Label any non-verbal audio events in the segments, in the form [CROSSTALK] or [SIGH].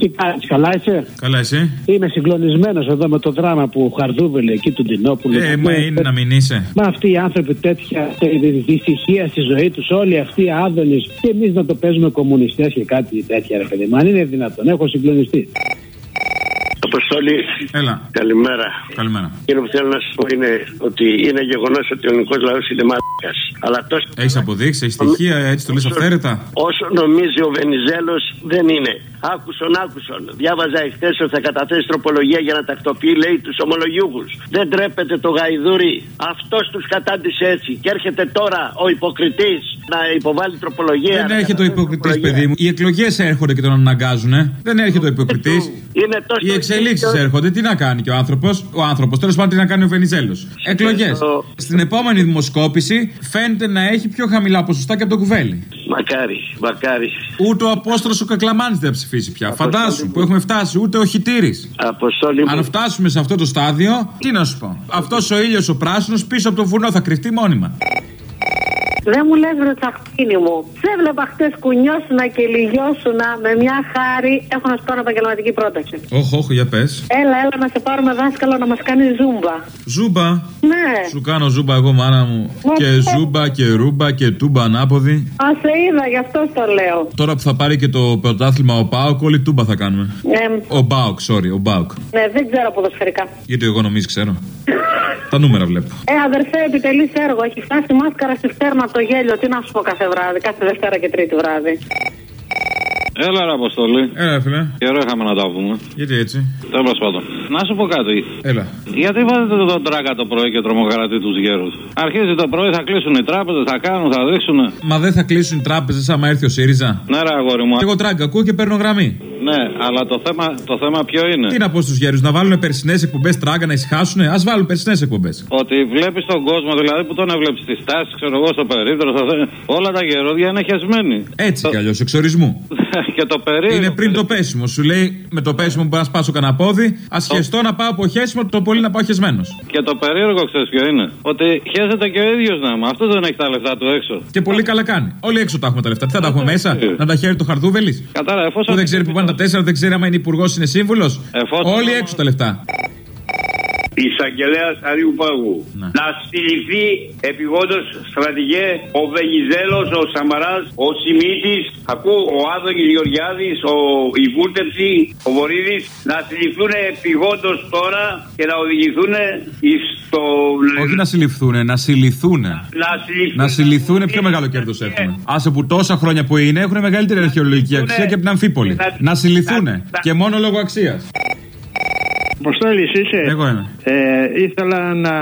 Τι κάνεις, καλά είσαι; Καλά, εσύ. Είμαι συγκλονισμένος εδώ με το δράμα που χαρδούβελε εκεί του Ντινόπουλου. Ε, μα είναι να μην είσαι. Μα αυτοί οι άνθρωποι τέτοια δυστυχία στη ζωή τους, όλοι αυτοί οι άδωνες, και εμείς να το παίζουμε κομμουνιστές και κάτι τέτοια, ρε παιδί μου. Αν είναι δυνατόν, έχω συγκλονιστεί. Αποστολή. Έλα. Καλημέρα. Καλημέρα. Εκείνο που θέλω να σου πω είναι ότι είναι γεγονός ότι ο ελληνικός λαός είναι μαλάκας. Αλλά τόσο. Έχεις αποδείξει, έχεις στοιχεία, έτσι το λες αυθαίρετα; Όσο νομίζει ο Βενιζέλος δεν είναι. Άκουσον, άκουσον. Διάβαζα εχθές ότι θα καταθέσει τροπολογία για να τακτοποιεί, λέει, τους ομολογιούχους. Δεν τρέπεται το γαϊδούρι. Αυτός τους κατάντησε έτσι. Και έρχεται τώρα ο υποκριτής να υποβάλει τροπολογία. Δεν έρχεται ο υποκριτής, παιδί μου. Οι εκλογές έρχονται και τον αναγκάζουν. Δεν έρχεται ο υποκριτής. Οι εξελίξεις έρχονται. Τι να κάνει και ο άνθρωπος; Ο άνθρωπος, τέλος πάντων, τι να κάνει ο Βενιζέλος; Εκλογές. Στην επόμενη δημοσκόπηση φαίνεται να έχει πιο χαμηλά ποσοστά και από το κουβέλι. Μακάρι, μακάρι. Ούτε ο Απόστολος ο Κακλαμάνης δεν θα ψηφίσει πια. Φαντάσου που έχουμε φτάσει, ούτε ο Χιτήρης. Αν φτάσουμε σε αυτό το στάδιο, τι να σου πω. Αυτός ο ήλιος ο πράσινος πίσω από το βουνό θα κρυφτεί μόνιμα. Δεν μου λες ρε τσαχπίνι μου. Σε έβλεπα χτες κουνιώσουνα και λιγιώσουνα με μια χάρη. Έχω να σου κάνω επαγγελματική πρόταση. Όχι, όχι, για πες. Έλα, έλα να σε πάρουμε δάσκαλο να μας κάνει ζούμπα. Ζούμπα. Ναι. Σου κάνω ζούμπα εγώ, μάνα μου. Ναι. Και ζούμπα και ρούμπα και τούμπα ανάποδη. Α σε είδα, γι' αυτό το λέω. Τώρα που θα πάρει και το πρωτάθλημα ο Πάοκ, όλη τούμπα θα κάνουμε. Ε, Ο Μπάουκ, sorry, ο Μπάουκ. ναι, δεν ξέρω ποδοσφαιρικά. Γιατί εγώ νομίζω ξέρω. [LAUGHS] Τα νούμερα βλέπω. Ε, αδερφέ, επιτελείς έργο. Έχει φτάσει μάσκαρα στη φτέρνα από το γέλιο. Τι να σου πω κάθε βράδυ, κάθε Δευτέρα και Τρίτη βράδυ. Έλα, ρε Αποστολή. Έλα, φίλε. Καιρό είχαμε να τα πούμε. Γιατί έτσι; Τέλος πάντων. Να σου πω κάτι. Έλα. Γιατί βάζετε τον τράκα το πρωί και τρομοκρατεί τους γέρους; Αρχίζει το πρωί, θα κλείσουν οι τράπεζες, θα κάνουν, θα δείξουν. Μα δεν θα κλείσουν οι τράπεζες άμα έρθει ο ΣΥΡΙΖΑ. Ναι, ρε αγόρι μου. Εγώ τράγκα ακούω και παίρνω γραμμή. Ναι, αλλά το θέμα, το θέμα ποιο είναι; Τι να πω στους γέρους, να βάλουν περσινές εκπομπές τράγκα να ησυχάσουν. Α βάλουν περσινές εκπομπές. Ότι βλέπεις τον κόσμο, δηλαδή που τον έβλεψε στη στάση, ξέρω εγώ, στο περίπτερο, στο... όλα τα γερόδια είναι χεσμένοι. Έτσι κι αλλιώς, εξορισμού. [LAUGHS] και το περίεργο. Είναι πριν το πέσιμο. Σου λέει με το πέσιμο που μπορεί να σπάσω κανένα πόδι, α χεστώ να πάω από χέσιμο, το πολύ να πάω χεσμένος. Και το περίεργο ξέρεις ποιο είναι; Ότι χέζεται και ο ίδιος να είμαι. Αυτός δεν έχει τα λεφτά του έξω. Και πολύ καλά κάνει. Όλοι έξω τα έχουμε τα λεφτά. Τι θα τα έχουμε μέσα, να τα χαίρει το χαρδούβελη. Κατάλαβα, εφόσον. Που δεν ξέρει που πάνε τα τέσσερα, δεν ξέρει άμα είναι υπουργός, είναι σύμβουλος. Όλοι έξω τα λεφτά. Εισαγγελέας Αρίου Πάγου. Να στηληθεί επιγόντως στρατηγέ ο Βεγιζέλο, ο Σαμαράς, ο Σιμίτης, ακούω ο Άδωνης Γεωργιάδης, ο η Βούρτεψη, ο Βορύδης. Να συλληφθούν επιγόντως τώρα και να οδηγηθούν στο. Όχι να συλληφθούν, να συλληθούν. Να συλληφθούν. Να συλληθούν, πιο μεγάλο κέρδος έχουμε. Άσε που τόσα χρόνια που είναι έχουν μεγαλύτερη αρχαιολογική αξία και από την Αμφίπολη. Να συλληθούν. Και μόνο λόγω αξίας. Αποστόλης, είσαι; Εγώ είμαι. Ε, ήθελα να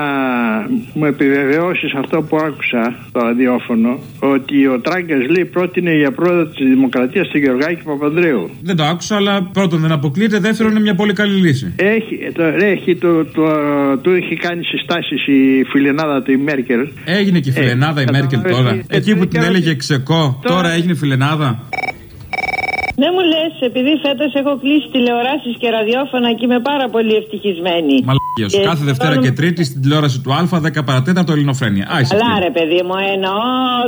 μου επιβεβαιώσεις αυτό που άκουσα στο ραδιόφωνο ότι ο Τράγκα λέει πρότεινε για πρόεδρο της Δημοκρατίας τον Γεωργάκη Παπανδρέου. Δεν το άκουσα, αλλά πρώτον δεν αποκλείεται, δεύτερον είναι μια πολύ καλή λύση. Έχει, το, έχει, το, το, του έχει κάνει συστάσεις η φιλενάδα του η Μέρκελ. Έγινε και η φιλενάδα Ε, η Μέρκελ τώρα. καταλαβαίνεις. Εκεί που την Ε, έλεγε ξεκό, τώρα έγινε φιλενάδα. Δεν μου λες, επειδή φέτος έχω κλείσει τηλεοράσεις και ραδιόφωνα και είμαι πάρα πολύ ευτυχισμένη. Μαλακίος. Και Κάθε Δευτέρα θέλω- και Τρίτη στην τηλεόραση του Α, 10 παρατέταρτο Ελληνοφρένια. Α, είσαι Καλά, εκεί. ρε παιδί μου, εννοώ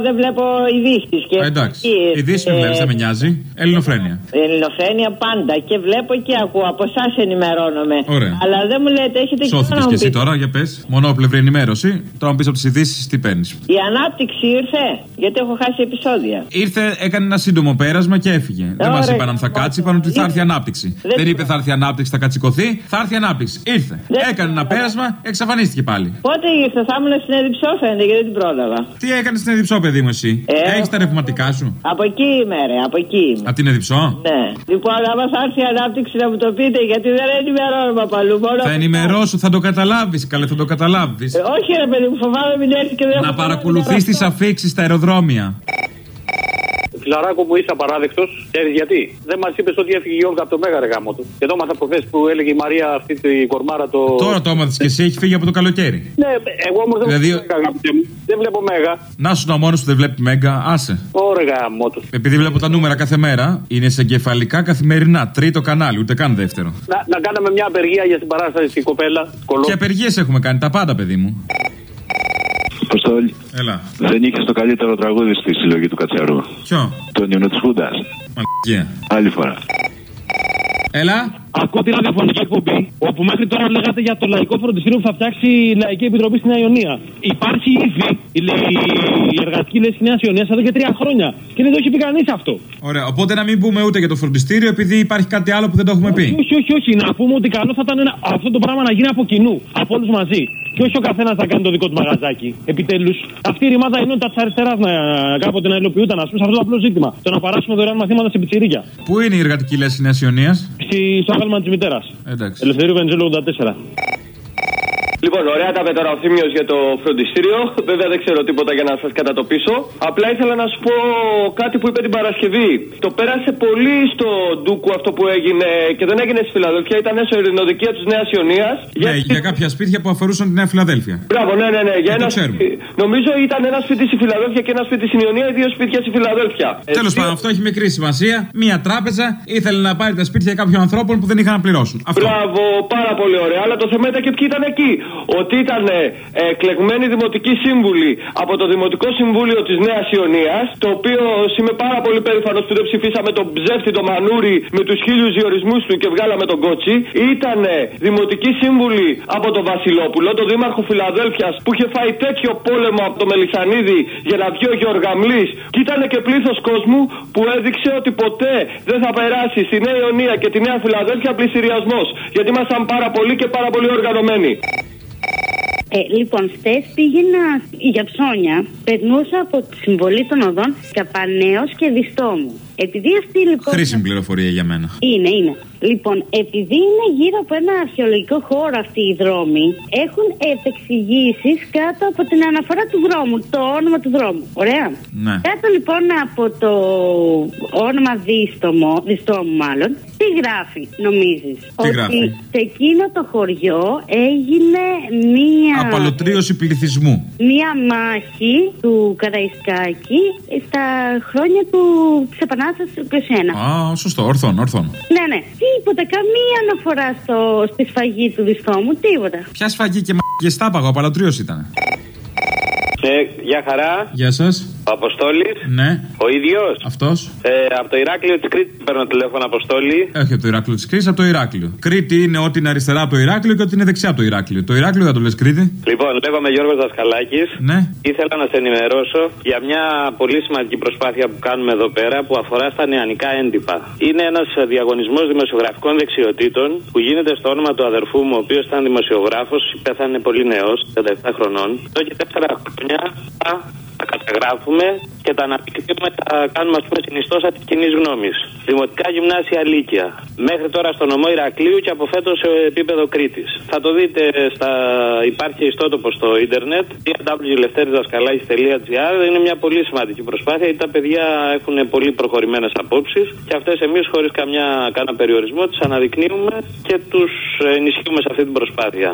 δεν βλέπω ειδήσεις. Και... Α, Εντάξει. και- Ειδήσεις με ε, βλέπεις, δεν με νοιάζει. Ελληνοφρένια. Ελληνοφρένια πάντα και βλέπω και ακούω. Από εσάς ενημερώνομαι. Ωραία. Αλλά δεν μου λέτε, έχετε και Σώθηκες να κι μου εσύ πείτε. τώρα, για πες. Μονόπλευρη ενημέρωση. Τώρα πίσω από τις ειδήσεις, τι παίρνεις. Η ανάπτυξη ήρθε, γιατί έχω χάσει επεισόδια. Ήρθε, έκανε ένα σύντομο πέρασμα και έφυγε. Δεν μας Ωραία. είπαν αν θα κάτσει, είπαν ότι θα έρθει ανάπτυξη. Δεν- Δεν είπε θα έρθει ανάπτυξη, θα κατσικωθεί. Θα έρθει ανάπτυξη. Ήρθε. Έκανε ένα πέρασμα, εξαφανίστηκε πάλι. Πότε ήρθε, θα ήμουν στην Εδιψό φαίνεται, γιατί δεν την πρόλαβα. Τι έκανε στην Εδιψό, παιδί μου, εσύ; Ε, Έχεις τα ρευματικά σου; Από εκεί είμαι, ρε, από εκεί είμαι. Από την Εδιψό. Ναι. Λοιπόν, άμα θα έρθει η ανάπτυξη να μου το πείτε, γιατί δεν ενημερώνομαι παλού. Μόνο... Θα ενημερώσω, θα το καταλάβεις. Καλέ, θα το καταλάβεις. Ε, όχι, ρε παιδί μου, φοβάμαι μην έρθει και δεν Να έχω παρακολουθείς τις αφήξεις στα αεροδρόμια. Φιλαράκο μου είσαι απαράδεκτος. Ξέρεις γιατί; Δεν μας είπες ότι έφυγε η Γιώργα από το Μέγα ρεγάμο του. Και το έμαθα προχθές που έλεγε η Μαρία αυτή την κορμάρα το. Τώρα το έμαθε και εσύ, έχει φύγει από το καλοκαίρι. Ναι, εγώ όμως δεν Δηλαδή- βλέπω Μέγα, αγαπητέ μου. Δεν βλέπω Μέγα. Να σου να μόνος που δεν βλέπει Μέγκα, άσε. Ωραία γάμο του. Επειδή βλέπω τα νούμερα κάθε μέρα, είναι σε κεφαλικά καθημερινά. Τρίτο κανάλι, ούτε καν δεύτερο. Να, να κάναμε μια απεργία για την παράσταση στην κοπέλα. Κολό. Και απεργίες έχουμε κάνει, τα πάντα, παιδί μου. Αποστόλη. Έλα. Δεν είχε το καλύτερο τραγούδι στη συλλογή του Κατσαρού. Ποιο; Το ύμνο της Χούντας. Μαλακία. Άλλη φορά. Έλα. Ακούω τη ραδιοφωνική εκπομπή, όπου μέχρι τώρα λέγατε για το λαϊκό φροντιστήριο που θα φτιάξει η Λαϊκή Επιτροπή στη Νέα Ιωνία. Υπάρχει ήδη η, η εργατική λύση Νέα Ιωνία εδώ και τρία χρόνια. Και δεν το έχει πει κανείς αυτό. Ωραία, οπότε να μην πούμε ούτε για το φροντιστήριο, επειδή υπάρχει κάτι άλλο που δεν το έχουμε πει. Όχι, όχι, όχι. Να πούμε ότι καλό θα ήταν ένα, αυτό το πράγμα να γίνει από κοινού, από όλους μαζί. Και όχι ο καθένας να κάνει το δικό του μαγαζάκι. Επιτέλους, αυτή η ρημάδα ενότητα τη αριστεράς να κάποτε να υλοποιούταν, ας πούμε, σε αυτό το απλό ζήτημα. Το να παράσουμε δωρεάν μαθήματα σε πιτσιρίκια. Πού είναι η εργατική λέση Νέας Ιωνίας; Στο άγαλμα της μητέρας. Εντάξει. Ελευθερίου Βενζέλου 84. Λοιπόν, ωραία τα πέτρα ο Θήμιο για το φροντιστήριο. Βέβαια δεν ξέρω τίποτα για να σας κατατοπίσω. Απλά ήθελα να σου πω κάτι που είπε την Παρασκευή. Το πέρασε πολύ στο ντούκου αυτό που έγινε και δεν έγινε στη Φιλαδέλφια. Ήταν στο ειρηνοδικείο της Νέας Ιωνίας. Ναι, για... για κάποια σπίτια που αφορούσαν τη Νέα Φιλαδέλφια. Μπράβο, ναι, ναι, ναι. Για ένα... Νομίζω ήταν ένα σπίτι στη Φιλαδέλφια και ένα σπίτι στην Ιωνία ή δύο σπίτια στη Φιλαδέλφια. Τέλος πάντων, αυτό έχει μικρή σημασία. Μία τράπεζα ήθελε να πάρει τα σπίτια κάποιων ανθρώπων που δεν είχαν να πληρώσουν. Αυτό. Μπράβο, πάρα πολύ ωραία. Αλλά το θέμα ήταν και ποιοι ήταν εκεί ότι ήταν ε, εκλεγμένοι δημοτικοί σύμβουλοι από το Δημοτικό Συμβούλιο της Νέας Ιωνίας, το οποίο είμαι πάρα πολύ περήφανος που δεν ψηφίσαμε τον ψεύτη τον Μανούρη με τους χίλιους διορισμούς του και βγάλαμε τον Κότσι. Ήταν δημοτικοί σύμβουλοι από τον Βασιλόπουλο, τον Δήμαρχο Φιλαδέλφιας, που είχε φάει τέτοιο πόλεμο από το Μελισανίδη για να βγει ο Γεωργαμλή. Και ήταν και πλήθος κόσμου που έδειξε ότι ποτέ δεν θα περάσει στη Νέα Ιωνία και τη Νέα Φιλαδέλφια πληστηριασμό. Γιατί ήμασταν πάρα πολύ και πάρα πολύ οργανωμένοι. Ε, λοιπόν, χθες πήγαινα για ψώνια, περνούσα από τη συμβολή των οδών Καπανέο και Διστόμου. Επειδή αυτή λοιπόν. Χρήσιμη πληροφορία για μένα. Είναι, είναι. Λοιπόν, επειδή είναι γύρω από ένα αρχαιολογικό χώρο αυτοί οι δρόμοι, έχουν επεξηγήσεις κάτω από την αναφορά του δρόμου, το όνομα του δρόμου. Ωραία. Ναι. Κάτω λοιπόν από το όνομα δίστομο, διστόμου μάλλον, τι γράφει, νομίζεις; Τι ότι γράφει; σε εκείνο το χωριό έγινε μία. Απαλωτρίωση πληθυσμού. Μία μάχη του Καραϊσκάκη στα χρόνια του της Επανάστασης του 21. Α, σωστό, ορθόν, ορθόν. Ναι, ναι. Τίποτα, καμία αναφορά στο, στη σφαγή του διστόμου, τίποτα. Ποια σφαγή και μαγε τάπαγο, απαλωτρίωση ήταν. Ε, γεια χαρά. Γεια σας. Ο Αποστόλης. Ναι. Ο ίδιος. Αυτός. Ε, από το Ηράκλειο της Κρήτης παίρνω τηλέφωνο, Αποστόλη. Όχι από το Ηράκλειο της Κρήτης, από το Ηράκλειο. Κρήτη είναι ότι είναι αριστερά από το Ηράκλειο και ότι είναι δεξιά από το Ηράκλειο. Το Ηράκλειο δεν το λες Κρήτη; Λοιπόν, λέγομαι Γιώργος Δασκαλάκης. Ναι. Ήθελα να σε ενημερώσω για μια πολύ σημαντική προσπάθεια που κάνουμε εδώ πέρα που αφορά στα νεανικά έντυπα. Είναι ένας διαγωνισμός δημοσιογραφικών δεξιοτήτων που γίνεται στο όνομα του αδερφού μου, ο οποίος ήταν δημοσιογράφος, πέθανε πολύ νέος, 37 χρονών. Εδώ και 4 χρόνια τα καταγράφουμε και τα αναπτύξουμε, τα κάνουμε ας πούμε συνιστόσα της κοινής γνώμης. Δημοτικά γυμνάσια Λύκεια. Μέχρι τώρα στο νομό Ηρακλείου και από φέτος σε επίπεδο Κρήτης. Θα το δείτε στα. Υπάρχει ιστότοπος στο ίντερνετ www.lefteridaskalakis.gr Είναι μια πολύ σημαντική προσπάθεια γιατί τα παιδιά έχουν πολύ προχωρημένες απόψεις και αυτές εμείς χωρίς καμιά κανένα περιορισμό τις αναδεικνύουμε και τους ενισχύουμε σε αυτή την προσπάθεια.